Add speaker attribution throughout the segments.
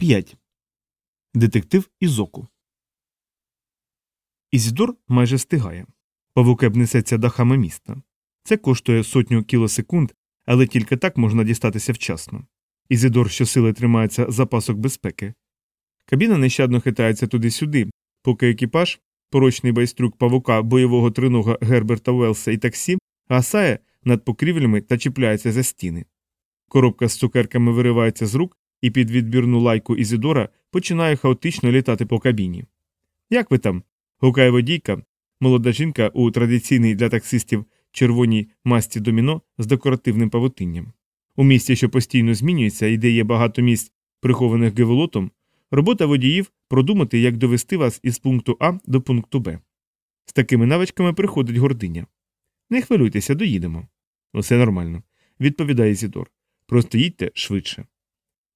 Speaker 1: 5. Детектив Ізоку. Ізідор майже встигає. Павукеб несеться дахами міста. Це коштує сотню кілосекунд, але тільки так можна дістатися вчасно. Ізідор щосили тримається запасок безпеки. Кабіна нещадно хитається туди-сюди, поки екіпаж, порочний байстрюк павука бойового тринога Герберта Уелса і таксі, гасає над покрівлями та чіпляється за стіни. Коробка з цукерками виривається з рук, і під відбірну лайку Ізідора починає хаотично літати по кабіні. Як ви там? гукає водійка, молода жінка у традиційній для таксистів червоній масті доміно з декоративним павутинням. У місті, що постійно змінюється і де є багато місць, прихованих геволотом, робота водіїв продумати, як довести вас із пункту А до пункту Б. З такими навичками приходить гординя. Не хвилюйтеся, доїдемо. Усе нормально, відповідає Зідор. Просто їдьте швидше.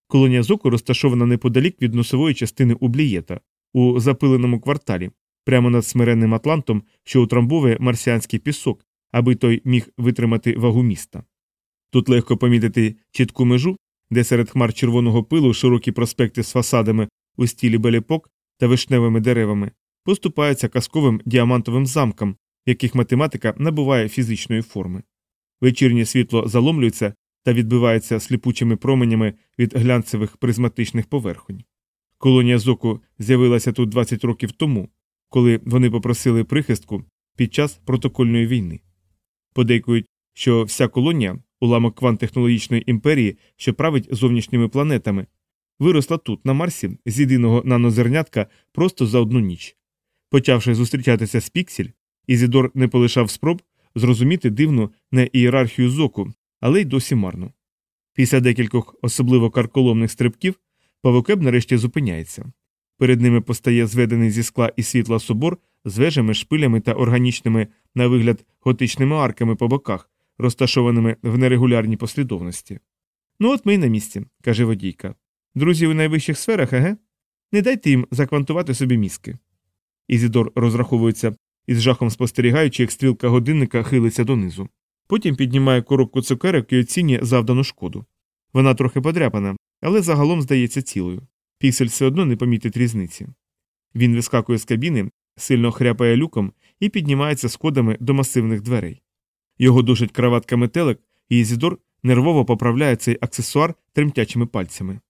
Speaker 1: Колонія Зоку розташована неподалік від носової частини Ублієта, у запиленому кварталі, прямо над смиренним Атлантом, що утрамбовує марсіанський пісок, аби той міг витримати вагу міста. Тут легко помітити чітку межу, де серед хмар червоного пилу широкі проспекти з фасадами у стілі беліпок та вишневими деревами поступаються казковим діамантовим замкам, в яких математика набуває фізичної форми. Вечірнє світло заломлюється та відбивається сліпучими променями від глянцевих призматичних поверхонь. Колонія зоку з'явилася тут 20 років тому, коли вони попросили прихистку під час протокольної війни. Подейкують, що вся колонія, уламок квант-технологічної імперії, що править зовнішніми планетами, виросла тут, на Марсі, з єдиного нанозернятка просто за одну ніч. Почавши зустрічатися з Піксель, Ізідор не полишав спроб зрозуміти дивну не ієрархію зоку, але й досі марно. Після декількох особливо карколомних стрибків павукеб нарешті зупиняється. Перед ними постає зведений зі скла і світла собор з вежами, шпилями та органічними, на вигляд, готичними арками по боках, розташованими в нерегулярній послідовності. Ну, от ми й на місці, каже водійка. Друзі у найвищих сферах, еге? Не дайте їм заквантувати собі мізки. Ізідор розраховується із жахом спостерігаючи, як стрілка годинника хилиться донизу. Потім піднімає коробку цукерок і оцінює завдану шкоду. Вона трохи подряпана, але загалом здається цілою. Піксель все одно не помітить різниці. Він вискакує з кабіни, сильно хряпає люком і піднімається сходами до масивних дверей. Його душить краватка метелик, і Ізідор нервово поправляє цей аксесуар тремтячими пальцями.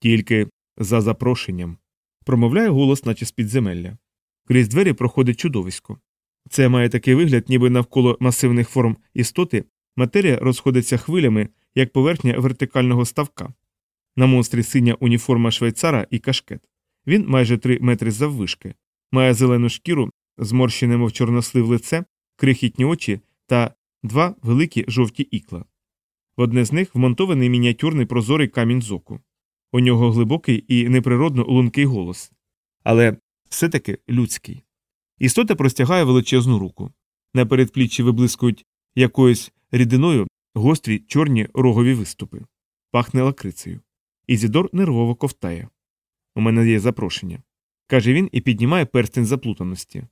Speaker 1: Тільки за запрошенням. Промовляє голос, наче з підземелля. Крізь двері проходить чудовисько. Це має такий вигляд, ніби навколо масивних форм істоти матерія розходиться хвилями, як поверхня вертикального ставка. На монстрі синя уніформа швейцара і кашкет. Він майже три метри заввишки, має зелену шкіру, зморщене, мов чорнослив лице, крихітні очі та два великі жовті ікла. В одне з них вмонтований мініатюрний прозорий камінь зоку. У нього глибокий і неприродно лункий голос. Але все таки людський. Істота простягає величезну руку. На передпліччі виблискують якоюсь рідиною гострі чорні рогові виступи. Пахне лакрицею. Ізідор нервово ковтає. У мене є запрошення. каже він і піднімає перстень заплутаності.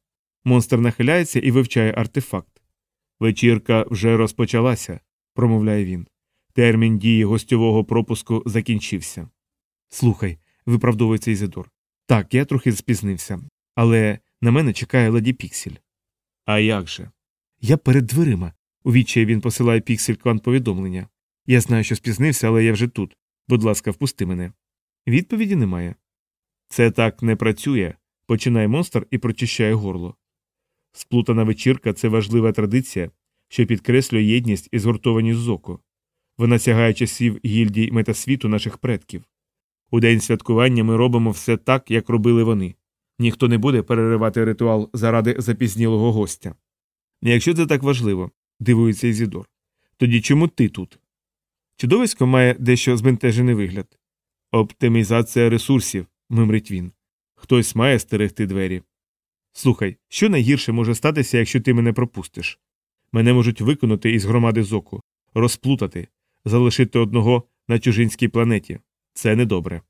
Speaker 1: Монстр нахиляється і вивчає артефакт. Вечірка вже розпочалася, промовляє він. Термін дії гостьового пропуску закінчився. Слухай, виправдовується Ізидор. Так, я трохи спізнився, але на мене чекає леді Піксель. А як же? Я перед дверима. У відчаї він посилає Піксель квант повідомлення. Я знаю, що спізнився, але я вже тут. Будь ласка, впусти мене. Відповіді немає. Це так не працює, починає монстр і прочищає горло. Сплутана вечірка це важлива традиція, що підкреслює єдність і згуртованість зоку. Вона сягає часів гільдій метасвіту наших предків. У день святкування ми робимо все так, як робили вони. Ніхто не буде переривати ритуал заради запізнілого гостя. Якщо це так важливо, дивується Ізідор, тоді чому ти тут? Чудовисько має дещо збентежений вигляд. Оптимізація ресурсів, мимрить він. Хтось має стерегти двері. Слухай, що найгірше може статися, якщо ти мене пропустиш? Мене можуть виконати із громади зоку, розплутати, залишити одного на чужинській планеті. Це недобре.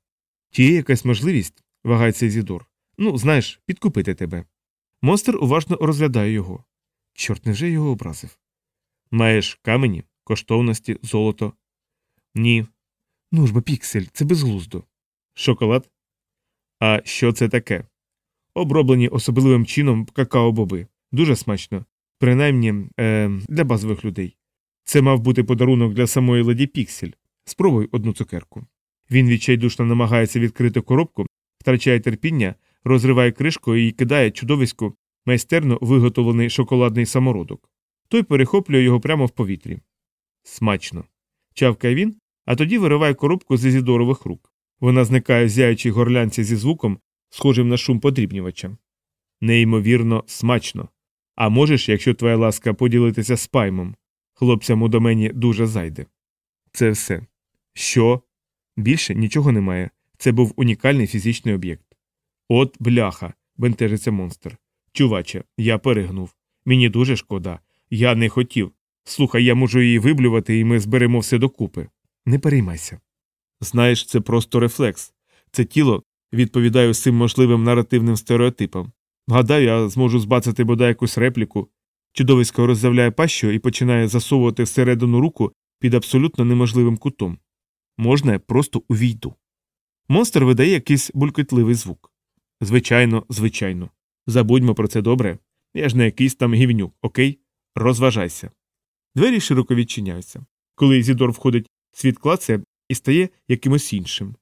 Speaker 1: Чи є якась можливість, вагається Ізідор, ну, знаєш, підкупити тебе. Монстр уважно розглядає його. Чорт невже його образив? Маєш камені, коштовності, золото. Ні. Ну ж бо, піксель, це безглуздо. Шоколад? А що це таке? Оброблені особливим чином какао-боби. Дуже смачно. Принаймні е, для базових людей. Це мав бути подарунок для самої леді Піксель. Спробуй одну цукерку. Він відчайдушно намагається відкрити коробку, втрачає терпіння, розриває кришку і кидає чудовиську майстерно виготовлений шоколадний самородок. Той перехоплює його прямо в повітрі. Смачно. Чавкає він, а тоді вириває коробку з Ізідорових рук. Вона зникає в зяючій горлянці зі звуком, схожим на шум подрібнювача. Неймовірно, смачно. А можеш, якщо твоя ласка, поділитися з паймом. Хлопцям у домені дуже зайде. Це все. Що? Більше нічого немає. Це був унікальний фізичний об'єкт. От бляха, бентежиться монстр. Чуваче, я перегнув. Мені дуже шкода. Я не хотів. Слухай, я можу її виблювати, і ми зберемо все докупи. Не переймайся. Знаєш, це просто рефлекс. Це тіло відповідає усім можливим наративним стереотипам. Гадаю, я зможу збацати бодай якусь репліку. Чудовисько роззявляє пащу і починає засовувати всередину руку під абсолютно неможливим кутом. Можна я просто увійду. Монстр видає якийсь булькотливий звук. Звичайно, звичайно. Забудьмо про це добре. Я ж не якийсь там гівнюк, окей? Розважайся. Двері широко відчиняються. Коли Ізідор входить, світ клацає і стає якимось іншим.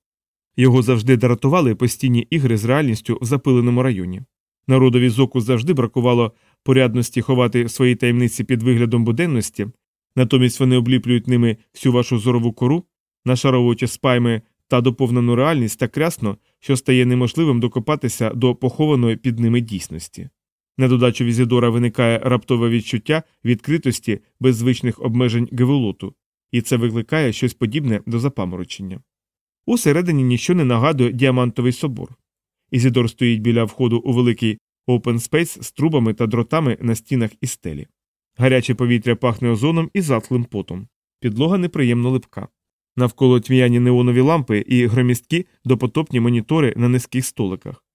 Speaker 1: Його завжди дратували постійні ігри з реальністю в запиленому районі. Народові зоку завжди бракувало порядності ховати свої таємниці під виглядом буденності, натомість вони обліплюють ними всю вашу зорову кору, нашаровуючи спайми та доповнену реальність так рясно, що стає неможливим докопатися до похованої під ними дійсності. На додачу Візідора виникає раптове відчуття відкритості без звичних обмежень геволоту, і це викликає щось подібне до запаморочення. Усередині ніщо не нагадує діамантовий собор. Ізідор стоїть біля входу у великий open space з трубами та дротами на стінах і стелі. Гаряче повітря пахне озоном і затхлим потом. Підлога неприємно липка. Навколо тьмяні неонові лампи і громісткі допотопні монітори на низьких столиках.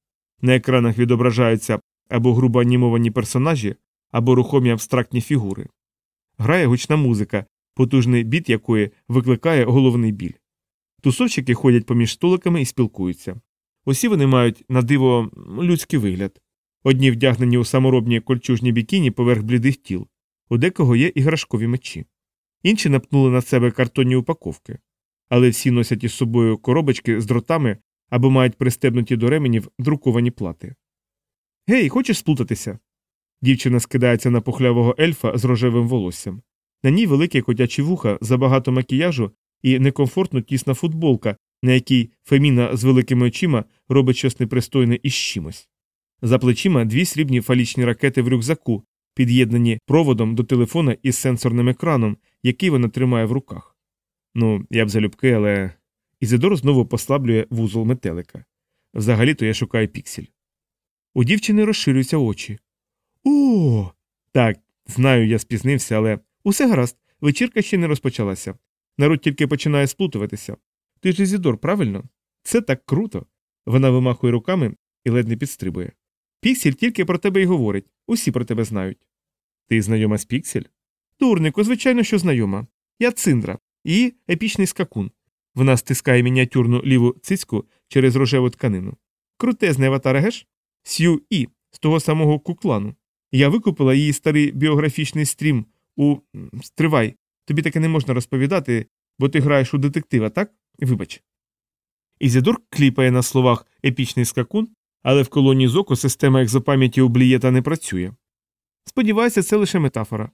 Speaker 1: На екранах відображаються або грубо анімовані персонажі, або рухомі абстрактні фігури. Грає гучна музика, потужний біт якої викликає головний біль. Тусовщики ходять поміж столиками і спілкуються. Усі вони мають на диво людський вигляд. Одні вдягнені у саморобні кольчужні бікіні поверх блідих тіл, у декого є іграшкові мечі. Інші напнули на себе картонні упаковки, але всі носять із собою коробочки з дротами або мають пристебнуті до ременів друковані плати. Гей, хочеш сплутатися? Дівчина скидається на похлявого ельфа з рожевим волоссям. На ній великі котячі вуха, забагато макіяжу і некомфортно тісна футболка, на якій Феміна з великими очима робить щось непристойне із чимось. За плечима дві срібні фалічні ракети в рюкзаку, під'єднані проводом до телефона із сенсорним екраном, який вона тримає в руках. Ну, я б залюбки, але. Ізидор знову послаблює вузол метелика. Взагалі то я шукаю піксель. У дівчини розширюються очі. О. Так, знаю, я спізнився, але усе гаразд, вечірка ще не розпочалася. Народ тільки починає сплутуватися. Ти ж Ізідор, правильно? Це так круто. Вона вимахує руками і ледь не підстрибує. Піксель тільки про тебе й говорить, усі про тебе знають. Ти знайома з Піксель? Дурнику, звичайно, що знайома. Я циндра, її епічний скакун. Вона стискає мініатюрну ліву цицьку через рожеву тканину. Крутезний аватар, геш? Сью І, з того самого куклану. Я викупила її старий біографічний стрім у. Стривай, тобі таке не можна розповідати, бо ти граєш у детектива, так? Вибач. Ізідор кліпає на словах епічний скакун, але в колонії зоку система екзопам'яті у блієта не працює. Сподіваюся, це лише метафора.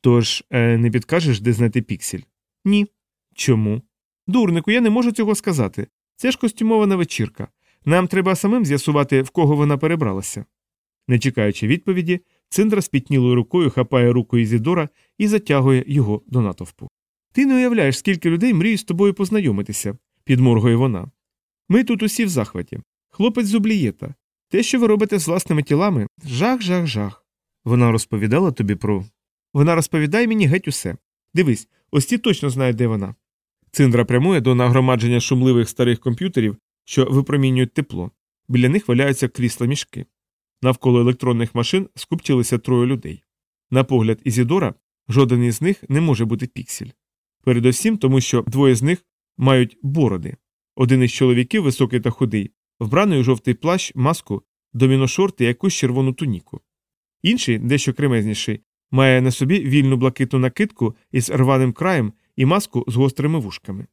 Speaker 1: Тож, е, не підкажеш, де знайти піксель? Ні. Чому? Дурнику, я не можу цього сказати. Це ж костюмована вечірка. Нам треба самим з'ясувати, в кого вона перебралася. Не чекаючи відповіді, Циндра спітнілою рукою хапає руку Ізідора і затягує його до натовпу. Ти не уявляєш, скільки людей мріють з тобою познайомитися, підморгує вона. Ми тут усі в захваті. Хлопець зублієта. Те, що ви робите з власними тілами, жах, жах, жах. Вона розповідала тобі про. Вона розповідає мені геть усе. Дивись, ось ті точно знають, де вона. Циндра прямує до нагромадження шумливих старих комп'ютерів, що випромінюють тепло. Біля них валяються крісла мішки. Навколо електронних машин скупчилися троє людей. На погляд Ізідора, жоден із них не може бути піксель. Передусім, тому що двоє з них мають бороди. Один із чоловіків, високий та худий, вбраний у жовтий плащ, маску, доміношорти і якусь червону туніку. Інший, дещо кремезніший, має на собі вільну блакитну накидку із рваним краєм і маску з гострими вушками.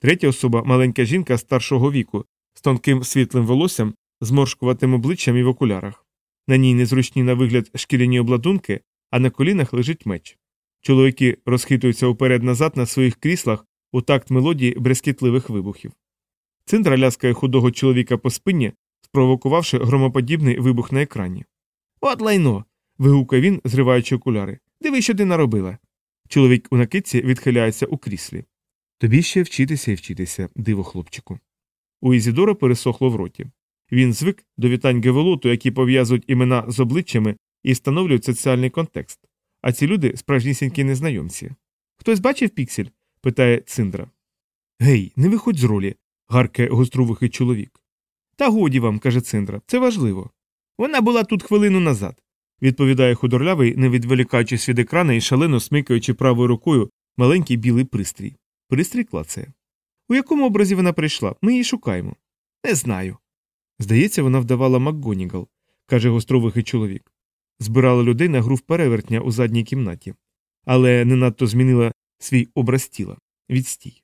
Speaker 1: Третя особа маленька жінка старшого віку, з тонким світлим волоссям, зморшкуватим обличчям і в окулярах. На ній незручні на вигляд шкіряні обладунки, а на колінах лежить меч. Чоловіки розхитуються уперед-назад на своїх кріслах у такт мелодії брескітливих вибухів. Циндра ляскає худого чоловіка по спині, спровокувавши громоподібний вибух на екрані. От лайно. Вигукає він, зриваючи окуляри. Диви, що ти наробила. Чоловік у накидці відхиляється у кріслі. Тобі ще вчитися і вчитися, диво хлопчику. У Ізідора пересохло в роті. Він звик до вітань Гевелоту, які пов'язують імена з обличчями і встановлюють соціальний контекст. А ці люди справжнісінькі незнайомці. Хтось бачив піксель? питає Циндра. Гей, не виходь з ролі, гаркає гострувухий чоловік. Та годі вам, каже Циндра, це важливо. Вона була тут хвилину назад, відповідає худорлявий, не відволікаючись від екрана і шалено смикаючи правою рукою маленький білий пристрій. Пристрій клацає. У якому образі вона прийшла? Ми її шукаємо. Не знаю. Здається, вона вдавала МакГонігал, каже гостровихий чоловік. Збирала людей на гру в перевертня у задній кімнаті, але не надто змінила свій образ тіла. Відстій.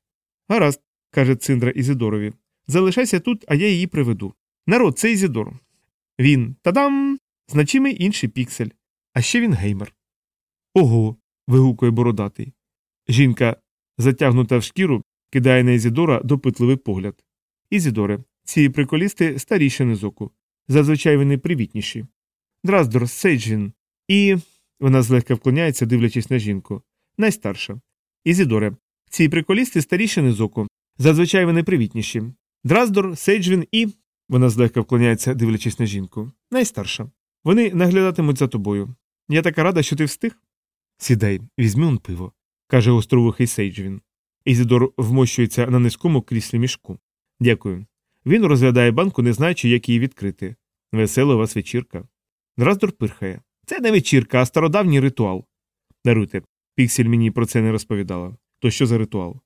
Speaker 1: Гаразд, каже Циндра Ізидорові. Залишайся тут, а я її приведу. Народ, це Ізидор. Він тадам! Значимий інший піксель. А ще він геймер. Ого. вигукує бородатий. Жінка, затягнута в шкіру, кидає на Ізідора допитливий погляд. Ізідоре, ці приколісти старіші низоку. Зазвичай вони привітніші. Драздор, Сейджін. І. Вона злегка вклоняється, дивлячись на жінку. Найстарша. Ізідоре, ці приколісти старійшини зоку. Зазвичай вони привітніші. Драздор, Сейджвін і. Вона злегка вклоняється, дивлячись на жінку. Найстарша. Вони наглядатимуть за тобою. Я така рада, що ти встиг. Сідай, візьми он пиво, каже островухий Сейджвін. Ізідор вмощується на низькому кріслі мішку. Дякую. Він розглядає банку, не знаючи, як її відкрити. Весела у вас вечірка. Драздор пирхає. Це не вечірка, а стародавній ритуал. Даруйте, Піксель мені про це не розповідала. То що за ритуал?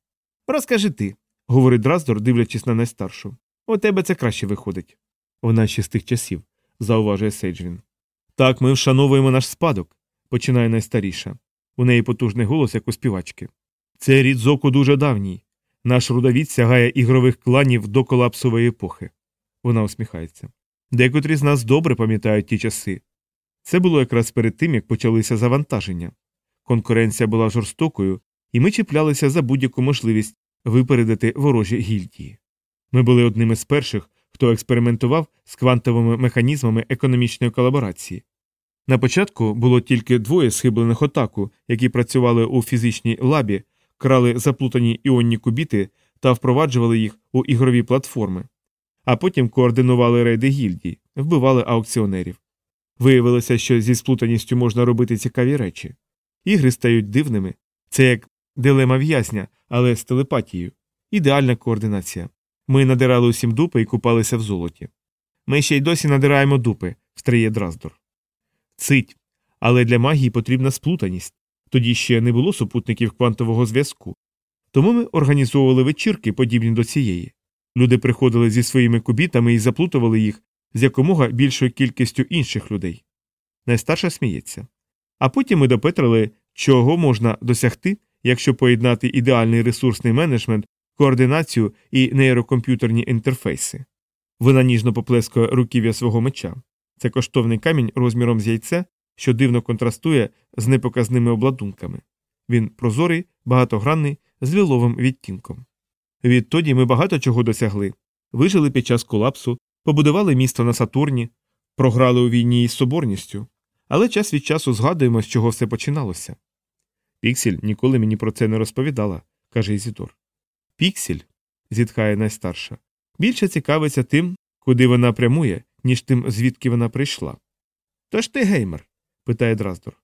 Speaker 1: Розкажи ти, говорить Драздор, дивлячись на найстаршу. У тебе це краще виходить. Вона ще з тих часів, зауважує Сейджвін. Так, ми вшановуємо наш спадок, починає найстарша. У неї потужний голос, як у співачки. Це рід зоку дуже давній. Наш рудовід сягає ігрових кланів до колапсової епохи. Вона усміхається. Декотрі з нас добре пам'ятають ті часи. Це було якраз перед тим, як почалися завантаження. Конкуренція була жорстокою, і ми чіплялися за будь-яку можливість випередити ворожі гільдії. Ми були одними з перших, хто експериментував з квантовими механізмами економічної колаборації. На початку було тільки двоє схиблених отаку, які працювали у фізичній лабі, крали заплутані іонні кубіти та впроваджували їх у ігрові платформи, а потім координували рейди гільдій, вбивали аукціонерів. Виявилося, що зі сплутаністю можна робити цікаві речі. Ігри стають дивними. Це як дилема в'язня, але з телепатією. Ідеальна координація. Ми надирали усім дупи і купалися в золоті. Ми ще й досі надираємо дупи, встріє Драздор. Цить. Але для магії потрібна сплутаність. Тоді ще не було супутників квантового зв'язку. Тому ми організовували вечірки, подібні до цієї. Люди приходили зі своїми кубітами і заплутували їх з якомога більшою кількістю інших людей. Найстарша сміється. А потім ми допетрили, чого можна досягти, якщо поєднати ідеальний ресурсний менеджмент, координацію і нейрокомп'ютерні інтерфейси. Вона ніжно поплескує руків'я свого меча. Це коштовний камінь розміром з яйце, що дивно контрастує з непоказними обладунками. Він прозорий, багатогранний, з ліловим відтінком. Відтоді ми багато чого досягли вижили під час колапсу, побудували місто на Сатурні, програли у війні із соборністю, але час від часу згадуємо, з чого все починалося. Піксель ніколи мені про це не розповідала, каже Ізідор. Піксель, зітхає найстарша, більше цікавиться тим, куди вона прямує, ніж тим, звідки вона прийшла. Тож ти геймер? питає Драздор.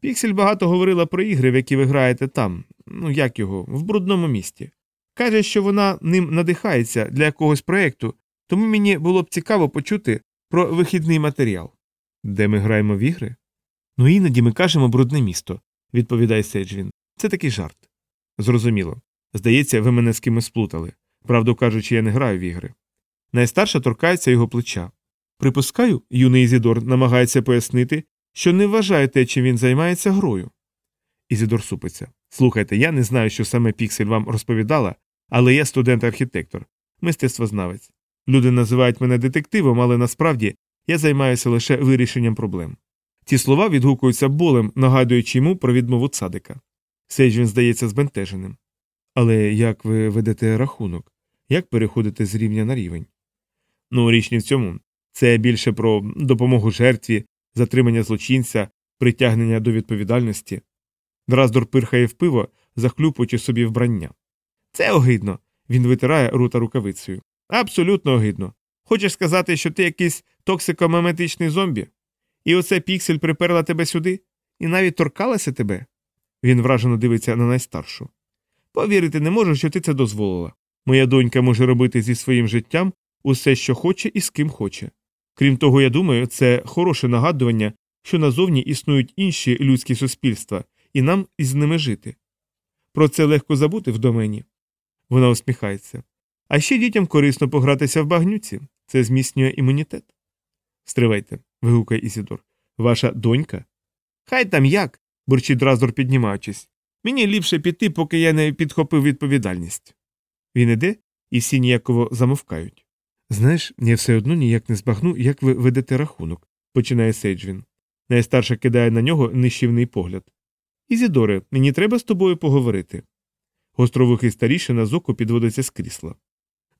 Speaker 1: Піксель багато говорила про ігри, в які ви граєте там, ну як його, в брудному місті. Каже, що вона ним надихається для якогось проєкту, тому мені було б цікаво почути про вихідний матеріал. Де ми граємо в ігри? Ну іноді ми кажемо брудне місто, відповідає Сейджвін. Це такий жарт. Зрозуміло. Здається, ви мене з кимось сплутали. Правду кажучи, я не граю в ігри. Найстарша торкається його плеча. Припускаю, юний Ізідор намагається пояснити, що не вважає те, чим він займається грою. Ізідор супиться. Слухайте, я не знаю, що саме Піксель вам розповідала, але я студент-архітектор, мистецтвознавець. Люди називають мене детективом, але насправді я займаюся лише вирішенням проблем. Ці слова відгукуються болем, нагадуючи йому про відмову цадика. Сейджвін здається збентеженим. Але як ви ведете рахунок? Як переходите з рівня на рівень? Ну, річ не в цьому. Це більше про допомогу жертві, затримання злочинця, притягнення до відповідальності. Драздор пирхає в пиво, захлюпуючи собі вбрання. Це огидно. Він витирає рота рукавицею. Абсолютно огидно. Хочеш сказати, що ти якийсь токсикомеметичний зомбі? І оце піксель приперла тебе сюди? І навіть торкалася тебе? Він вражено дивиться на найстаршу. Повірити не можу, що ти це дозволила. Моя донька може робити зі своїм життям усе, що хоче і з ким хоче. Крім того, я думаю, це хороше нагадування, що назовні існують інші людські суспільства, і нам із ними жити. Про це легко забути в домені. Вона усміхається. А ще дітям корисно погратися в багнюці це зміцнює імунітет. Стривайте, вигукає Ісідор. Ваша донька? Хай там як, бурчить Драздор, піднімаючись. Мені ліпше піти, поки я не підхопив відповідальність. Він іде, і всі ніяково замовкають. Знаєш, я все одно ніяк не збагну, як ви ведете рахунок, починає Сейджвін. Найстарша кидає на нього нищівний погляд. Ізідоре, мені треба з тобою поговорити. Гостровухий старішина з оку підводиться з крісла.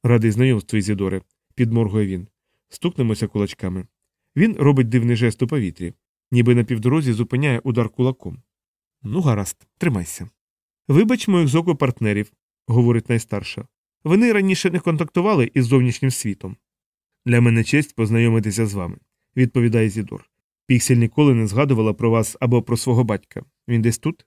Speaker 1: Радий знайомству, Ізідоре, підморгує він. Стукнемося кулачками. Він робить дивний жест у повітрі, ніби на півдорозі зупиняє удар кулаком. Ну, гаразд, тримайся. Вибач моїх з оку партнерів, говорить найстарша. Вони раніше не контактували із зовнішнім світом. Для мене честь познайомитися з вами, відповідає Зідор. Піксель ніколи не згадувала про вас або про свого батька. Він десь тут?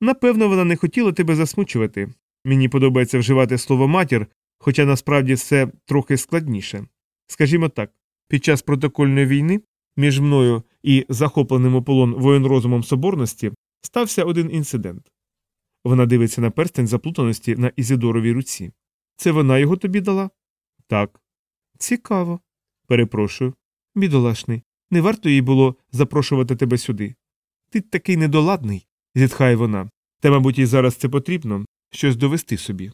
Speaker 1: Напевно, вона не хотіла тебе засмучувати. Мені подобається вживати слово матір, хоча насправді все трохи складніше. Скажімо так, під час протокольної війни між мною і захопленим у полон воєнрозумом соборності стався один інцидент. Вона дивиться на перстень заплутаності на Ізідоровій руці. Це вона його тобі дала? Так. Цікаво. Перепрошую. Бідолашний, не варто їй було запрошувати тебе сюди. Ти такий недоладний, зітхає вона. Та, мабуть, їй зараз це потрібно щось довести собі.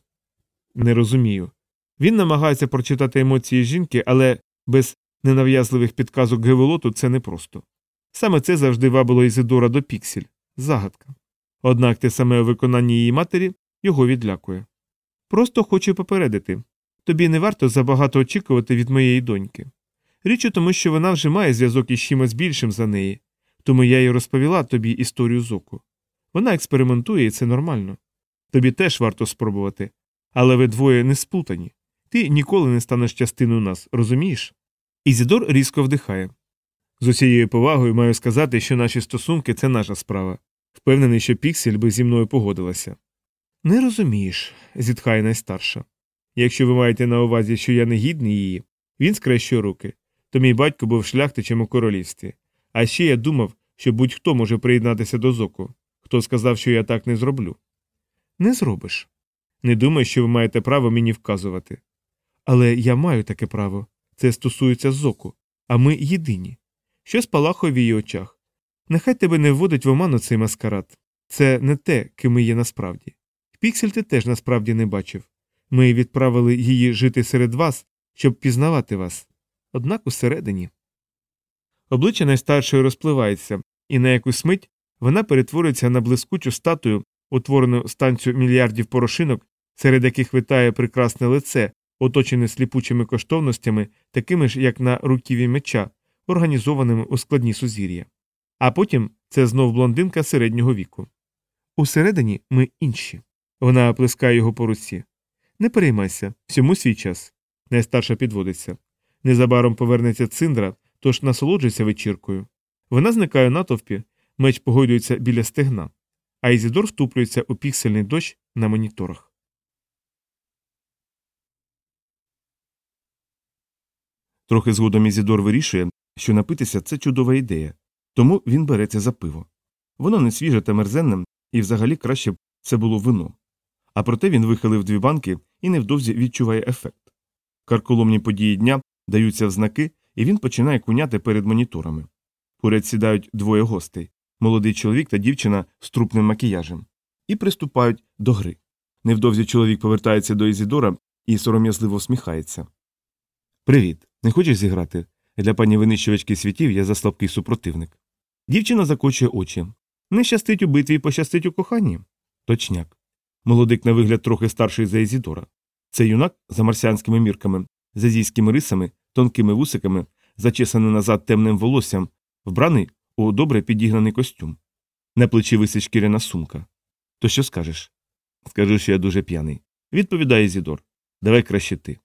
Speaker 1: Не розумію. Він намагається прочитати емоції жінки, але без ненав'язливих підказок Геволоту це непросто. Саме це завжди вабило Ізидора до піксель загадка. Однак те саме у виконанні її матері його відлякує. Просто хочу попередити тобі не варто забагато очікувати від моєї доньки. Річ у тому, що вона вже має зв'язок із чимось більшим за неї, тому я й розповіла тобі історію зоку. Вона експериментує і це нормально. Тобі теж варто спробувати, але ви двоє не сплутані. Ти ніколи не станеш частиною нас, розумієш? Ізідор різко вдихає. З усією повагою маю сказати, що наші стосунки це наша справа. Впевнений, що Піксель би зі мною погодилася. Не розумієш, зітхає найстарша. Якщо ви маєте на увазі, що я не гідний її, він скрещує руки, то мій батько був шляхтичем у королівстві. А ще я думав, що будь-хто може приєднатися до зоку. Хто сказав, що я так не зроблю? Не зробиш. Не думай, що ви маєте право мені вказувати. Але я маю таке право. Це стосується зоку, а ми єдині. Що спалахує в її очах. Нехай тебе не вводить в оману цей маскарад. Це не те, ким ми є насправді. Піксель ти теж насправді не бачив. Ми відправили її жити серед вас, щоб пізнавати вас. Однак усередині. Обличчя найстаршої розпливається, і на якусь мить вона перетворюється на блискучу статую, утворену станцію мільярдів порошинок, серед яких витає прекрасне лице, оточене сліпучими коштовностями, такими ж, як на руківі меча, організованими у складні сузір'я. А потім це знов блондинка середнього віку. Усередині ми інші. Вона плескає його по руці. Не переймайся, всьому свій час. Найстарша підводиться. Незабаром повернеться циндра, тож насолоджуйся вечіркою. Вона зникає у натовпі, меч погойдується біля стегна, а Ізідор втуплюється у піксельний дощ на моніторах. Трохи згодом Ізідор вирішує, що напитися це чудова ідея, тому він береться за пиво. Воно не свіже та мерзенним, і взагалі краще б це було вино. А проте він вихилив дві банки і невдовзі відчуває ефект. Карколомні події дня даються в знаки, і він починає куняти перед моніторами. Поряд сідають двоє гостей молодий чоловік та дівчина з трупним макіяжем, і приступають до гри. Невдовзі чоловік повертається до Ізідора і сором'язливо всміхається. Привіт. Не хочеш зіграти? Для пані винищувачки світів я за слабкий супротивник. Дівчина закочує очі. Не щастить у битві, пощастить у коханні. Точняк. Молодик на вигляд трохи старший за Ізідора. Це юнак за марсіанськими мірками, з азійськими рисами, тонкими вусиками, зачесаний назад темним волоссям, вбраний у добре підігнаний костюм. На плечі висить шкіряна сумка. То що скажеш? Скажу, що я дуже п'яний. Відповідає Ізідор. Давай краще ти.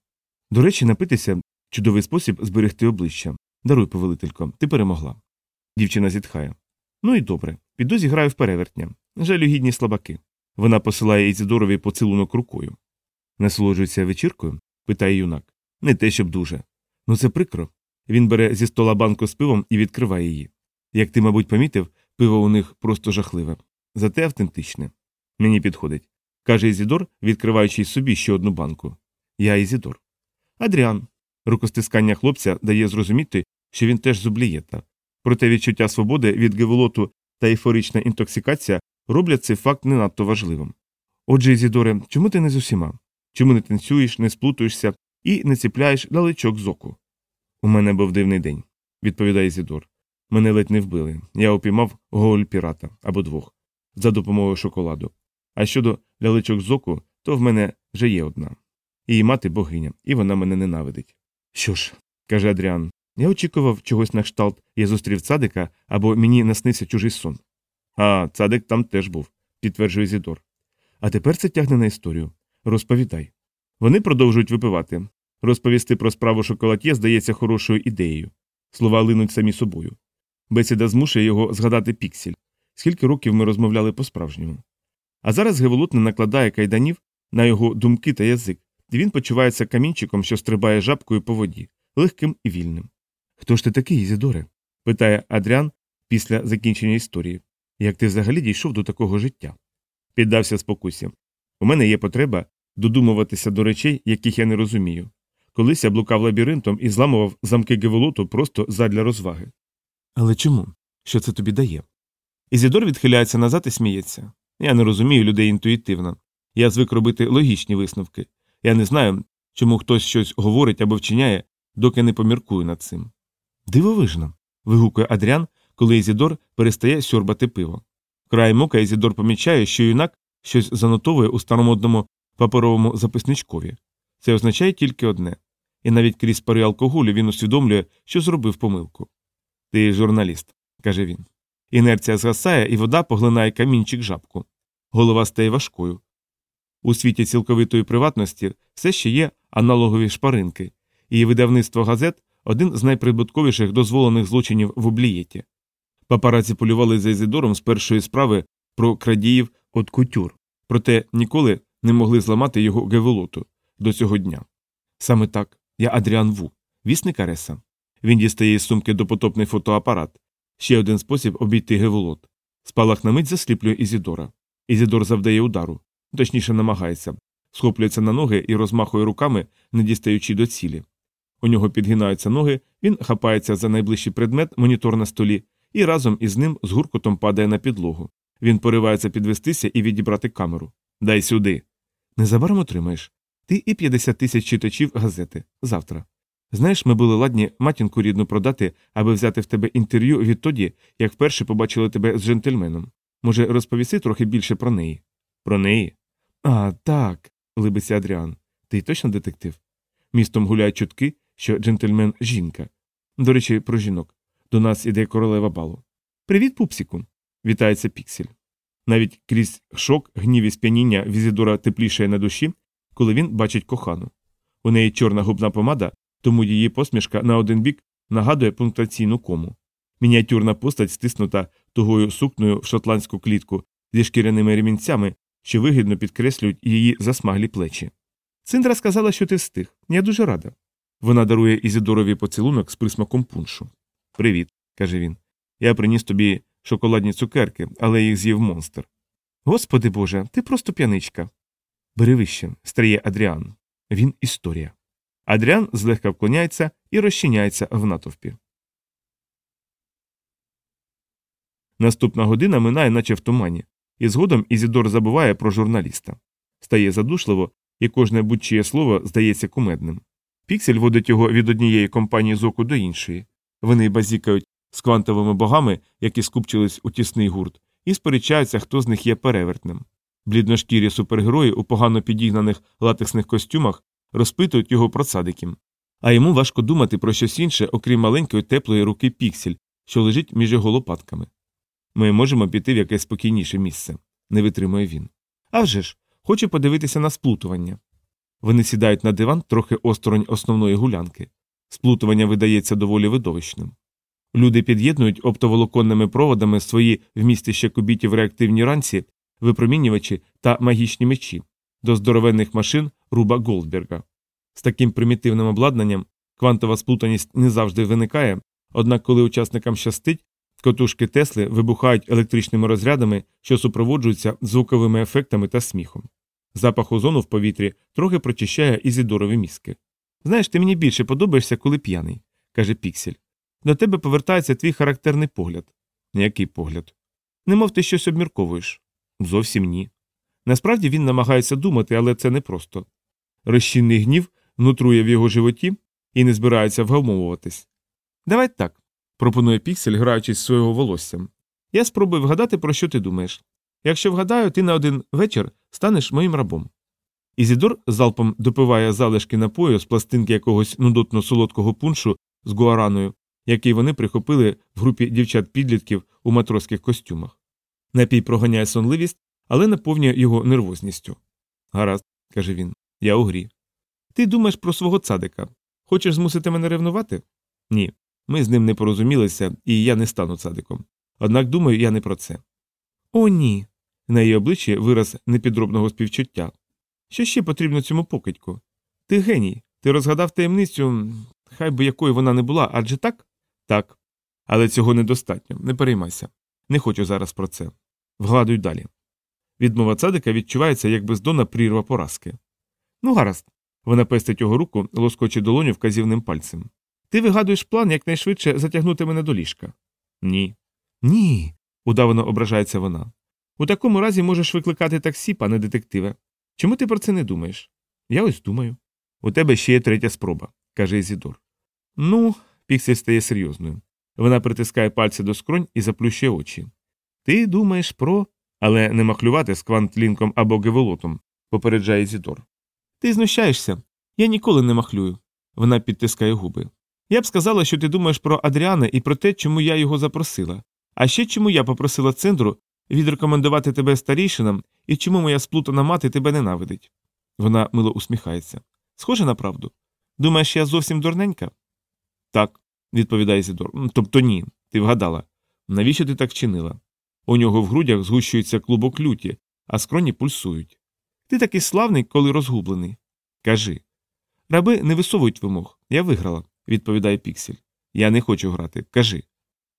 Speaker 1: До речі, напитися чудовий спосіб зберегти обличчя. Даруй, повелителько, ти перемогла. Дівчина зітхає. Ну і добре, піду зіграю в перевертня. Жалюгідні слабаки. Вона посилає Ізідорові поцілунок рукою. Насолоджується вечіркою? питає юнак. Не те, щоб дуже. Ну це прикро. Він бере зі стола банку з пивом і відкриває її. Як ти, мабуть, помітив, пиво у них просто жахливе, зате автентичне. Мені підходить. каже Ізідор, відкриваючи собі ще одну банку. Я Ізідор. Адріан. Рукостискання хлопця дає зрозуміти, що він теж зублієта. Проте відчуття свободи від геволоту та ейфорична інтоксикація роблять цей факт не надто важливим. Отже, Ізідоре, чому ти не з усіма? Чому не танцюєш, не сплутуєшся і не ціпляєш лаличок з оку? У мене був дивний день, відповідає Ізідор. Мене ледь не вбили. Я упіймав гоголь пірата або двох за допомогою шоколаду. А щодо ляличок з оку, то в мене вже є одна. Її мати богиня, і вона мене ненавидить. Що ж, каже Адріан, я очікував чогось на кшталт, я зустрів цадика або мені наснився чужий сон. А, цадик там теж був, підтверджує Зідор. А тепер це тягне на історію. Розповідай. Вони продовжують випивати. Розповісти про справу шоколад'є здається хорошою ідеєю. Слова линуть самі собою. Бесіда змушує його згадати піксель. Скільки років ми розмовляли по-справжньому. А зараз Геволот не накладає кайданів на його думки та язик, і він почувається камінчиком, що стрибає жабкою по воді, легким і вільним. Хто ж ти такий, Ізідоре? питає Адріан після закінчення історії. Як ти взагалі дійшов до такого життя? Піддався спокусі. У мене є потреба додумуватися до речей, яких я не розумію. Колись я блукав лабіринтом і зламував замки Геволоту просто задля розваги. Але чому? Що це тобі дає? Ізідор відхиляється назад і сміється. Я не розумію людей інтуїтивно. Я звик робити логічні висновки. Я не знаю, чому хтось щось говорить або вчиняє, доки не поміркую над цим. Дивовижно. вигукує Адріан, коли Ізідор перестає сьорбати пиво. Краєм ока Ізідор помічає, що юнак щось занотовує у старомодному паперовому записничкові. Це означає тільки одне. І навіть крізь пари алкоголю він усвідомлює, що зробив помилку. Ти журналіст, каже він. Інерція згасає, і вода поглинає камінчик жабку. Голова стає важкою. У світі цілковитої приватності все ще є аналогові шпаринки, і видавництво газет один з найприбутковіших дозволених злочинів в облієті. Папараці полювали за Ізидором з першої справи про крадіїв от кутюр, проте ніколи не могли зламати його геволоту до цього дня. Саме так я Адріан Ву, вісник Ареса. Він дістає із сумки допотопний фотоапарат, ще один спосіб обійти геволот. Спалах на мить засліплює Ізідора. Ізідор завдає удару, точніше намагається, схоплюється на ноги і розмахує руками, не дістаючи до цілі. У нього підгинаються ноги, він хапається за найближчий предмет, монітор на столі, і разом із ним з гуркотом падає на підлогу. Він поривається підвестися і відібрати камеру. Дай сюди. Незабаром отримаєш. Ти і 50 тисяч читачів газети. Завтра. Знаєш, ми були ладні матінку рідну продати, аби взяти в тебе інтерв'ю відтоді, як вперше побачили тебе з джентльменом. Може, розповіси трохи більше про неї? Про неї? А, так, либиться Адріан. Ти точно детектив? Містом гуляють чутки, що джентльмен жінка. До речі, про жінок. До нас іде королева балу. Привіт, пупсіку. Вітається Піксель. Навіть крізь шок, гнів і сп'яніння Візідора теплішає на душі, коли він бачить кохану. У неї чорна губна помада, тому її посмішка на один бік нагадує пунктуаційну кому. Мініатюрна постать стиснута тугою сукною в шотландську клітку зі шкіряними ремінцями, що вигідно підкреслюють її засмаглі плечі. Циндра сказала, що ти встиг. Я дуже рада. Вона дарує Ізідорові поцілунок з присмаком пуншу. Привіт, каже він. Я приніс тобі шоколадні цукерки, але їх з'їв монстр. Господи Боже, ти просто п'яничка. Бери вище, стає Адріан. Він історія. Адріан злегка вклоняється і розчиняється в натовпі. Наступна година минає, наче в тумані, і згодом Ізідор забуває про журналіста. Стає задушливо, і кожне будь-чиє слово здається кумедним. Піксель водить його від однієї компанії зоку до іншої. Вони базікають з квантовими богами, які скупчились у тісний гурт, і сперечаються, хто з них є перевертнем. Блідношкірі супергерої у погано підігнаних латексних костюмах розпитують його про цадиків. А йому важко думати про щось інше, окрім маленької теплої руки піксель, що лежить між його лопатками. Ми можемо піти в якесь спокійніше місце, не витримує він. А вже ж, хочу подивитися на сплутування. Вони сідають на диван трохи осторонь основної гулянки. Сплутування видається доволі видовищним. Люди під'єднують оптоволоконними проводами свої вмістища кубітів реактивні ранці, випромінювачі та магічні мечі до здоровенних машин Руба Голдберга. З таким примітивним обладнанням квантова сплутаність не завжди виникає, однак, коли учасникам щастить, котушки Тесли вибухають електричними розрядами, що супроводжуються звуковими ефектами та сміхом. Запах озону в повітрі трохи прочищає ізідорові мізки. Знаєш, ти мені більше подобаєшся, коли п'яний, каже Піксель. До тебе повертається твій характерний погляд. Який погляд? Немов ти щось обмірковуєш. Зовсім ні. Насправді він намагається думати, але це непросто. Розчинний гнів нутрує в його животі і не збирається вгамовуватись. Давай так, пропонує Піксель, граючись з свого волоссям. Я спробую вгадати, про що ти думаєш. Якщо вгадаю, ти на один вечір станеш моїм рабом. Ізідор залпом допиває залишки напою з пластинки якогось нудотно солодкого пуншу з гуараною, який вони прихопили в групі дівчат-підлітків у матроських костюмах. Напій проганяє сонливість, але наповнює його нервозністю. Гаразд, каже він, я у грі. Ти думаєш про свого цадика. Хочеш змусити мене ревнувати? Ні. Ми з ним не порозумілися, і я не стану цадиком. Однак думаю, я не про це. О, ні. На її обличчі вираз непідробного співчуття. Що ще потрібно цьому покидьку? Ти геній, ти розгадав таємницю, хай би якою вона не була, адже так? Так. Але цього недостатньо, не переймайся. Не хочу зараз про це. Вгладуй далі. Відмова цадика відчувається, як бездонна прірва поразки. Ну, гаразд. Вона пестить його руку, лоскоче долоню вказівним пальцем. Ти вигадуєш план якнайшвидше затягнути мене до ліжка. Ні. Ні. удавано ображається вона. У такому разі можеш викликати таксі, пане детективе. Чому ти про це не думаєш? Я ось думаю. У тебе ще є третя спроба, каже Ізідор. Ну, Піксель стає серйозною. Вона притискає пальці до скронь і заплющує очі. Ти думаєш про. Але не махлювати з квантлінком або геволотом, попереджає Ізідор. Ти знущаєшся. Я ніколи не махлюю. Вона підтискає губи. Я б сказала, що ти думаєш про Адріана і про те, чому я його запросила. А ще чому я попросила центру відрекомендувати тебе старійшинам і чому моя сплутана мати тебе ненавидить. Вона мило усміхається. Схоже на правду. Думаєш, я зовсім дурненька? Так, відповідає Зідор. Тобто ні, ти вгадала. Навіщо ти так чинила? У нього в грудях згущується клубок люті, а скроні пульсують. Ти такий славний, коли розгублений. Кажи. Раби не висовують вимог. Я виграла, відповідає Піксель. Я не хочу грати. Кажи.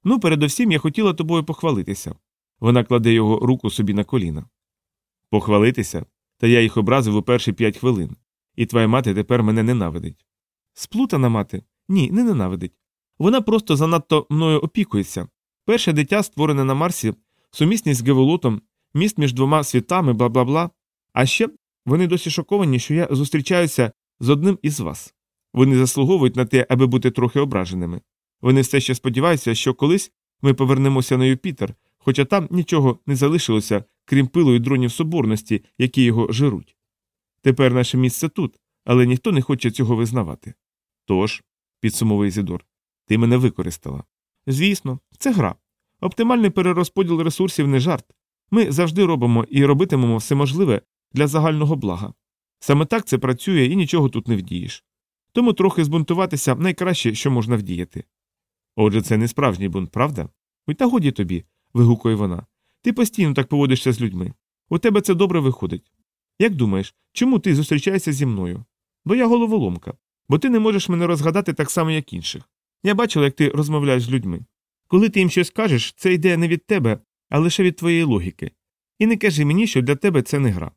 Speaker 1: Ну, передовсім я хотіла тобою похвалитися. Вона кладе його руку собі на коліна. Похвалитися? Та я їх образив у перші п'ять хвилин. І твоя мати тепер мене ненавидить. Сплутана мати? Ні, не ненавидить. Вона просто занадто мною опікується. Перше дитя, створене на Марсі, сумісність з Геволотом, міст між двома світами, бла бла бла. А ще вони досі шоковані, що я зустрічаюся з одним із вас. Вони заслуговують на те, аби бути трохи ображеними. Вони все ще сподіваються, що колись ми повернемося на Юпітер, хоча там нічого не залишилося, крім пилу і дронів соборності, які його жируть. Тепер наше місце тут, але ніхто не хоче цього визнавати. Тож, підсумовує Зідор, ти мене використала. Звісно, це гра. Оптимальний перерозподіл ресурсів не жарт. Ми завжди робимо і робитимемо все можливе для загального блага. Саме так це працює і нічого тут не вдієш. Тому трохи збунтуватися найкраще, що можна вдіяти. Отже, це не справжній бунт, правда? Ой, та годі тобі, вигукує вона. Ти постійно так поводишся з людьми. У тебе це добре виходить. Як думаєш, чому ти зустрічаєшся зі мною? Бо я головоломка, бо ти не можеш мене розгадати так само, як інших. Я бачила, як ти розмовляєш з людьми. Коли ти їм щось кажеш, це йде не від тебе, а лише від твоєї логіки. І не кажи мені, що для тебе це не гра.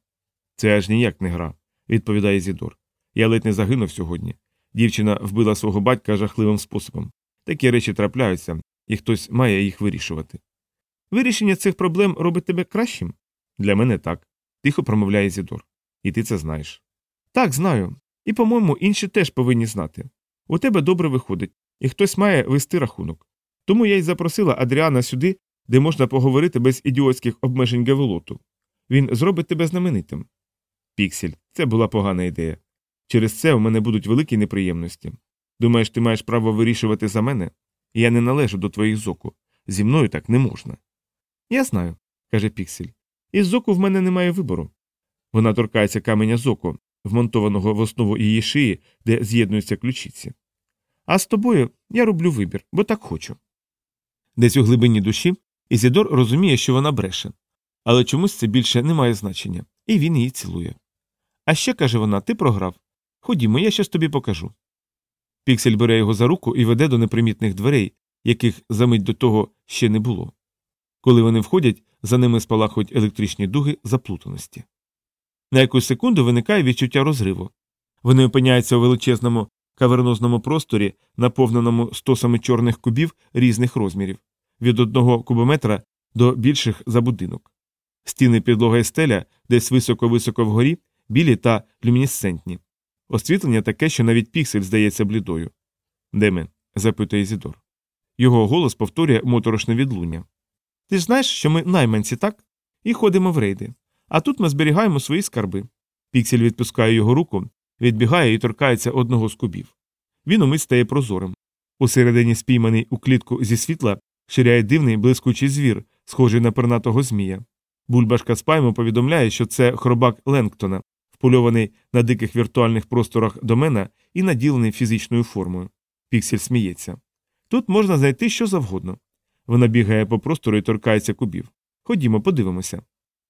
Speaker 1: Це аж ніяк не гра, відповідає Зідор. Я ледь не загинув сьогодні. Дівчина вбила свого батька жахливим способом. Такі речі трапляються, і хтось має їх вирішувати. Вирішення цих проблем робить тебе кращим? Для мене так, тихо промовляє Зідор. І ти це знаєш. Так, знаю. І, по-моєму, інші теж повинні знати. У тебе добре виходить, і хтось має вести рахунок. Тому я й запросила Адріана сюди, де можна поговорити без ідіотських обмежень Гевелоту. Він зробить тебе знаменитим. Піксель, це була погана ідея. Через це у мене будуть великі неприємності. Думаєш, ти маєш право вирішувати за мене? Я не належу до твоїх зоку. Зі мною так не можна. Я знаю, каже Піксель. Із зоку в мене немає вибору. Вона торкається каменя зоку, вмонтованого в основу її шиї, де з'єднуються ключиці. А з тобою я роблю вибір, бо так хочу. Десь у глибині душі Ізідор розуміє, що вона бреше, але чомусь це більше не має значення, і він її цілує. А ще, каже вона, ти програв. Ходімо, я щось тобі покажу. Піксель бере його за руку і веде до непримітних дверей, яких за мить до того ще не було. Коли вони входять, за ними спалахують електричні дуги заплутаності. На якусь секунду виникає відчуття розриву. Вони опиняються у величезному кавернозному просторі, наповненому стосами чорних кубів різних розмірів від одного кубометра до більших за будинок. Стіни підлога і стеля, десь високо-високо вгорі, білі та люмінесцентні. Освітлення таке, що навіть піксель здається блідою. Де ми? запитує Зідор. Його голос повторює моторошне відлуння. Ти ж знаєш, що ми найманці, так? І ходимо в рейди. А тут ми зберігаємо свої скарби. Піксель відпускає його руку, відбігає і торкається одного з кубів. Він умить стає прозорим. Усередині спійманий у клітку зі світла ширяє дивний блискучий звір, схожий на пернатого змія. Бульбашка Спайму повідомляє, що це хробак Ленктона, впольований на диких віртуальних просторах домена і наділений фізичною формою. Піксель сміється. Тут можна знайти що завгодно. Вона бігає по простору і торкається кубів. Ходімо, подивимося.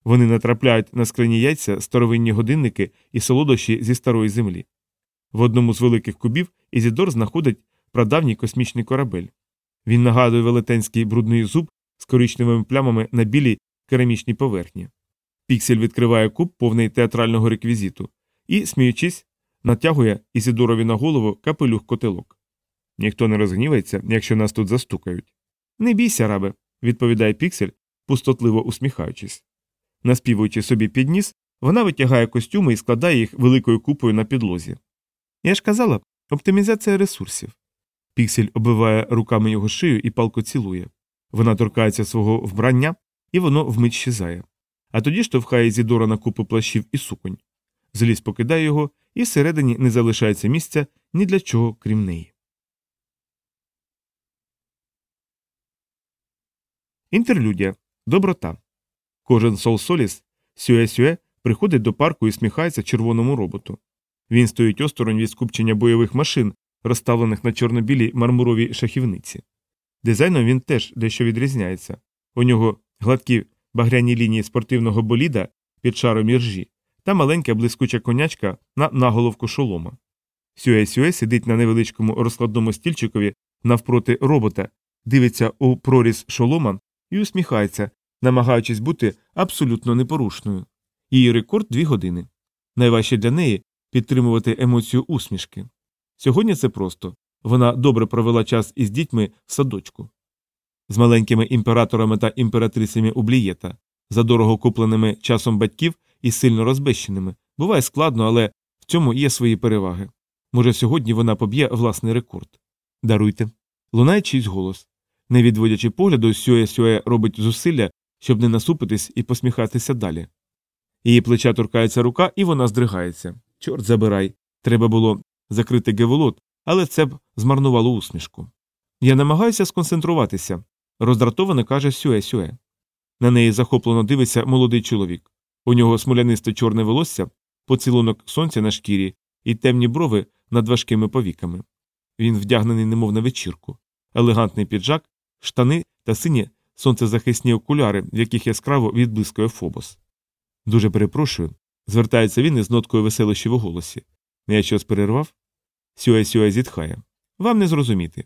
Speaker 1: Вони натрапляють на скляні яйця, старовинні годинники і солодощі зі старої землі. В одному з великих кубів Ізідор знаходить прадавній космічний корабель. Він нагадує велетенський брудний зуб з коричневими плямами на білій керамічній поверхні. Піксель відкриває куб, повний театрального реквізиту, і, сміючись, натягує Ізідорові на голову капелюх котелок. Ніхто не розгнівається, якщо нас тут застукають. Не бійся, рабе, відповідає Піксель, пустотливо усміхаючись. Наспівуючи собі під ніс, вона витягає костюми і складає їх великою купою на підлозі. Я ж казала, оптимізація ресурсів. Піксель обвиває руками його шию і палко цілує. Вона торкається свого вбрання, і воно вмить щезає. А тоді штовхає Ізідора на купу плащів і суконь. Злість покидає його, і всередині не залишається місця ні для чого, крім неї. Інтерлюдія. Доброта. Кожен Сол Соліс Сюе-Сюе приходить до парку і сміхається червоному роботу. Він стоїть осторонь від скупчення бойових машин, розставлених на чорно-білій мармуровій шахівниці. Дизайном він теж дещо відрізняється. У нього гладкі багряні лінії спортивного боліда під шаром іржі та маленька блискуча конячка на наголовку шолома. Сюе-Сюе сидить на невеличкому розкладному стільчикові навпроти робота, дивиться у проріз шолома і усміхається, намагаючись бути абсолютно непорушною. Її рекорд дві години. Найважче для неї підтримувати емоцію усмішки. Сьогодні це просто вона добре провела час із дітьми в садочку, з маленькими імператорами та імператрицями Ублієта, задорого купленими часом батьків і сильно розбещеними. Буває складно, але в цьому є свої переваги. Може, сьогодні вона поб'є власний рекорд. Даруйте. Лунає чийсь голос. Не відводячи погляду, Сює Сюе робить зусилля, щоб не насупитись і посміхатися далі. Її плеча торкається рука, і вона здригається. Чорт забирай. Треба було закрити геволот, але це б змарнувало усмішку. Я намагаюся сконцентруватися, роздратовано каже Сюе Сюе. На неї захоплено дивиться молодий чоловік. У нього смолянисте чорне волосся, поцілунок сонця на шкірі і темні брови над важкими повіками. Він вдягнений, немов на вечірку, елегантний піджак, штани та сині сонцезахисні окуляри, в яких яскраво відблискує фобос. Дуже перепрошую, звертається він із ноткою веселощі в голосі. Я щось перервав? Сюе Сюе зітхає. Вам не зрозуміти.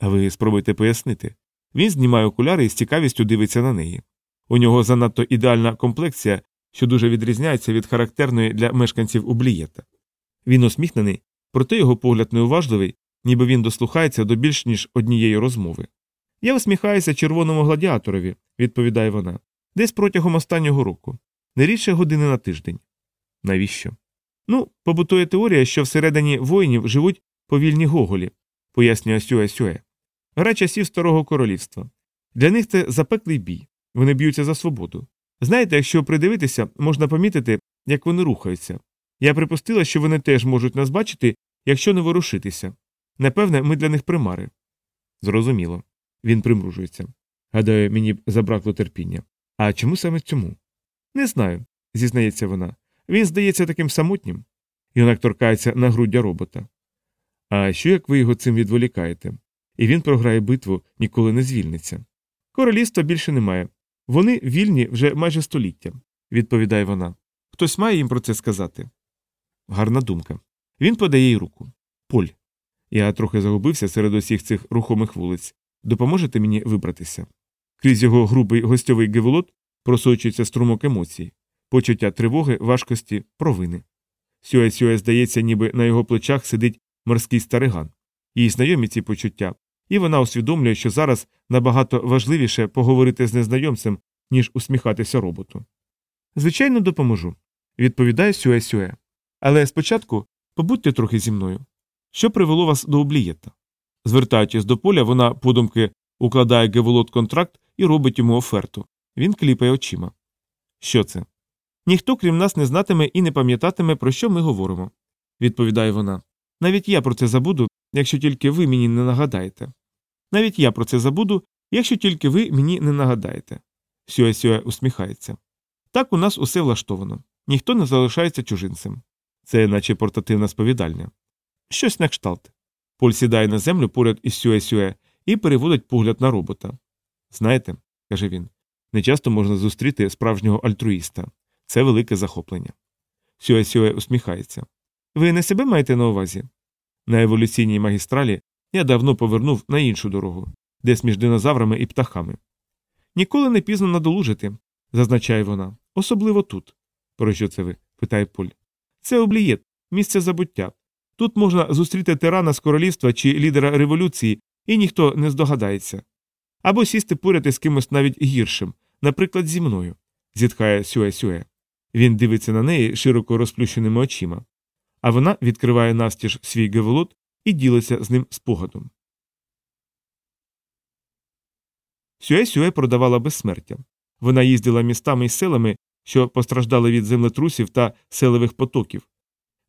Speaker 1: А ви спробуйте пояснити. Він знімає окуляри і з цікавістю дивиться на неї. У нього занадто ідеальна комплекція що дуже відрізняється від характерної для мешканців Ублієта. Він усміхнений, проте його погляд неуважливий, ніби він дослухається до більш ніж однієї розмови. Я усміхаюся червоному гладіаторові, відповідає вона, десь протягом останнього року, не рідше години на тиждень. Навіщо? Ну, побутує теорія, що всередині воїнів живуть повільні гоголі, пояснює Сюе Сюе. Гра часів старого королівства. Для них це запеклий бій. Вони б'ються за свободу. Знаєте, якщо придивитися, можна помітити, як вони рухаються. Я припустила, що вони теж можуть нас бачити, якщо не ворушитися. Напевне, ми для них примари. Зрозуміло. Він примружується. Гадаю, мені б забракло терпіння. А чому саме цьому? Не знаю, зізнається вона. Він здається таким самотнім. Юнак торкається на груддя робота. А що як ви його цим відволікаєте? І він програє битву, ніколи не звільниться. Королівства більше немає. Вони вільні вже майже століття, відповідає вона. Хтось має їм про це сказати. Гарна думка. Він подає їй руку. Поль. Я трохи загубився серед усіх цих рухомих вулиць. Допоможете мені вибратися? Крізь його грубий гостьовий геволот просочується струмок емоцій, почуття тривоги, важкості, провини. Сюе Сюе здається, ніби на його плечах сидить морський стариган. Їй знайомі ці почуття, і вона усвідомлює, що зараз набагато важливіше поговорити з незнайомцем, ніж усміхатися роботу. Звичайно, допоможу, відповідає Сюе Сюе. Але спочатку побудьте трохи зі мною. Що привело вас до облієта? Звертаючись до поля, вона подумки укладає Геволот контракт і робить йому оферту. Він кліпає очима. Що це? Ніхто, крім нас, не знатиме і не пам'ятатиме, про що ми говоримо, відповідає вона. Навіть я про це забуду, якщо тільки ви мені не нагадаєте. Навіть я про це забуду, якщо тільки ви мені не нагадаєте. Сюе Сюе усміхається. Так у нас усе влаштовано. Ніхто не залишається чужинцем. Це наче портативна сповідальня. Щось на кшталт. Поль сідає на землю поряд із Сюе Сюе і переводить погляд на робота. Знаєте, каже він, нечасто можна зустріти справжнього альтруїста. Це велике захоплення. Сюе Сюе усміхається. Ви не себе маєте на увазі? На еволюційній магістралі я давно повернув на іншу дорогу, десь між динозаврами і птахами. Ніколи не пізно надолужити, зазначає вона, особливо тут. Про що це ви? питає Поль. Це облієт, місце забуття. Тут можна зустріти тирана з королівства чи лідера революції, і ніхто не здогадається. Або сісти поряд із кимось навіть гіршим, наприклад, зі мною, зітхає Сюе Сюе. Він дивиться на неї широко розплющеними очима, а вона відкриває навстіж свій геволот і ділиться з ним спогадом. Сюе Сюе продавала безсмертя. Вона їздила містами і селами, що постраждали від землетрусів та селевих потоків,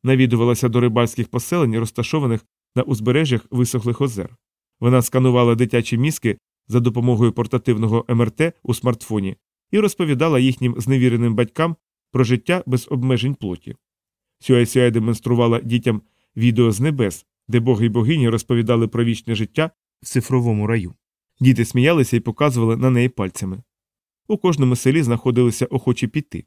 Speaker 1: навідувалася до рибальських поселень, розташованих на узбережжях висохлих озер. Вона сканувала дитячі мізки за допомогою портативного МРТ у смартфоні і розповідала їхнім зневіреним батькам про життя без обмежень плоті. Сюай демонструвала дітям відео з небес, де боги й богині розповідали про вічне життя в цифровому раю. Діти сміялися і показували на неї пальцями. У кожному селі знаходилися охочі піти.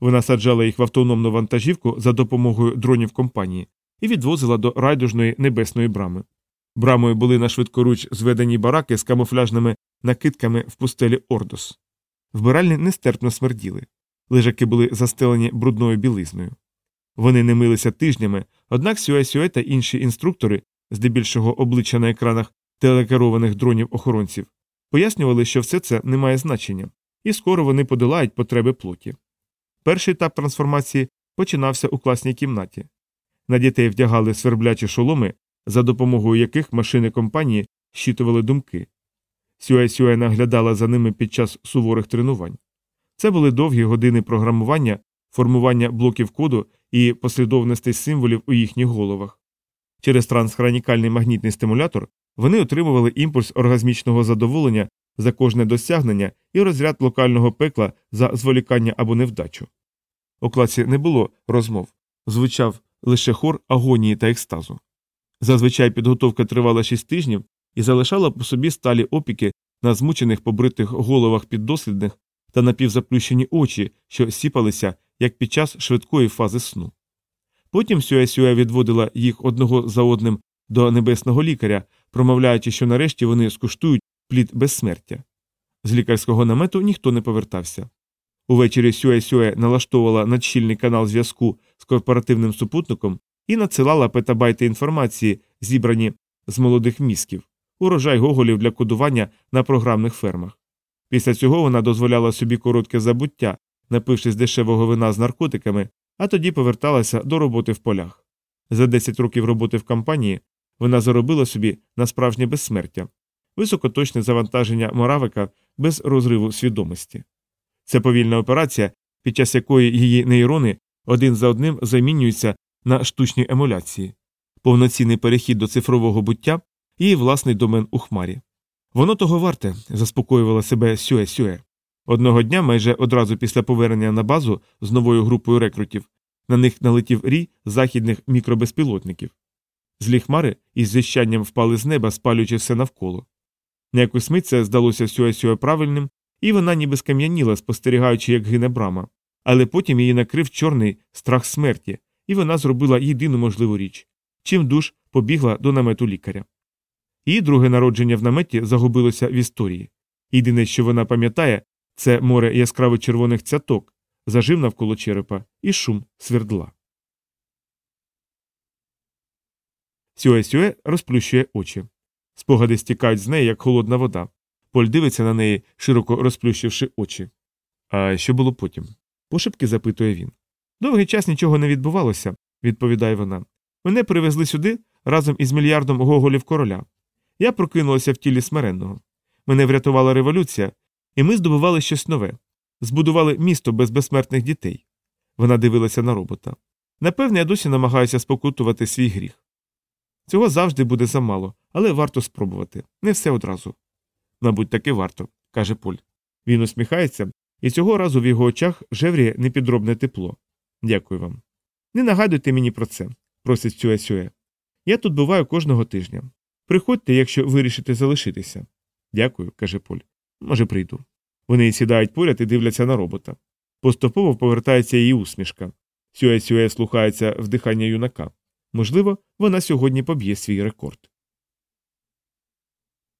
Speaker 1: Вона саджала їх в автономну вантажівку за допомогою дронів компанії і відвозила до райдужної небесної брами. Брамою були на швидкоруч зведені бараки з камуфляжними накидками в пустелі Ордос. Вбиральні нестерпно смерділи. Лежаки були застелені брудною білизною. Вони не милися тижнями, однак Сюе Сюе та інші інструктори, здебільшого обличчя на екранах телекерованих дронів охоронців, пояснювали, що все це не має значення, і скоро вони подолають потреби плоті. Перший етап трансформації починався у класній кімнаті. На дітей вдягали сверблячі шоломи, за допомогою яких машини компанії щитували думки. Сюе Сюе наглядала за ними під час суворих тренувань. Це були довгі години програмування, формування блоків коду і послідовностей символів у їхніх головах. Через трансхронікальний магнітний стимулятор вони отримували імпульс оргазмічного задоволення за кожне досягнення і розряд локального пекла за зволікання або невдачу. У класі не було розмов, звучав лише хор агонії та екстазу. Зазвичай підготовка тривала 6 тижнів і залишала по собі сталі опіки на змучених побритих головах піддослідних та напівзаплющені очі, що сіпалися як під час швидкої фази сну. Потім Сюесюе відводила їх одного за одним до небесного лікаря, промовляючи, що нарешті вони скуштують плід безсмертя. З лікарського намету ніхто не повертався. Увечері Сюе-Сюе налаштовувала надщільний канал зв'язку з корпоративним супутником і надсилала петабайти інформації, зібрані з молодих мізків, урожай гоголів для кодування на програмних фермах. Після цього вона дозволяла собі коротке забуття, напившись дешевого вина з наркотиками, а тоді поверталася до роботи в полях. За 10 років роботи в компанії вона заробила собі на справжнє безсмертя, високоточне завантаження моравика без розриву свідомості. Це повільна операція, під час якої її нейрони один за одним замінюються на штучні емуляції, повноцінний перехід до цифрового буття і власний домен у хмарі. Воно того варте, заспокоювала себе Сюе-Сюе. Одного дня, майже одразу після повернення на базу з новою групою рекрутів, на них налетів рій західних мікробезпілотників. Злі хмари із зіщанням впали з неба, спалюючи все навколо. На якусь мить це здалося Сюе-Сюе правильним, і вона ніби скам'яніла, спостерігаючи, як гине брама, але потім її накрив чорний страх смерті, і вона зробила єдину можливу річ чим душ побігла до намету лікаря. Її друге народження в наметі загубилося в історії. Єдине, що вона пам'ятає, це море яскраво червоних цяток, зажив навколо черепа і шум свердла. Сюе-Сюе розплющує очі. Спогади стікають з неї, як холодна вода. Поль дивиться на неї, широко розплющивши очі. А що було потім? Пошепки запитує він. Довгий час нічого не відбувалося, відповідає вона. Мене привезли сюди разом із мільярдом гоголів короля. Я прокинулася в тілі смиренного. Мене врятувала революція, і ми здобували щось нове. Збудували місто без безсмертних дітей. Вона дивилася на робота. Напевне, я досі намагаюся спокутувати свій гріх. Цього завжди буде замало, але варто спробувати. Не все одразу. Мабуть, таки варто, каже Поль. Він усміхається, і цього разу в його очах жевріє непідробне тепло. Дякую вам. Не нагадуйте мені про це, просить Сюе-Сюе. Я тут буваю кожного тижня. Приходьте, якщо вирішите залишитися. Дякую, каже Поль. Може, прийду. Вони сідають поряд і дивляться на робота. Поступово повертається її усмішка. Сюе-Сюе слухається вдихання юнака. Можливо, вона сьогодні поб'є свій рекорд.